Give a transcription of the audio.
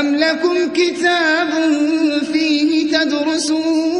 أم لكم كتاب فيه تدرسون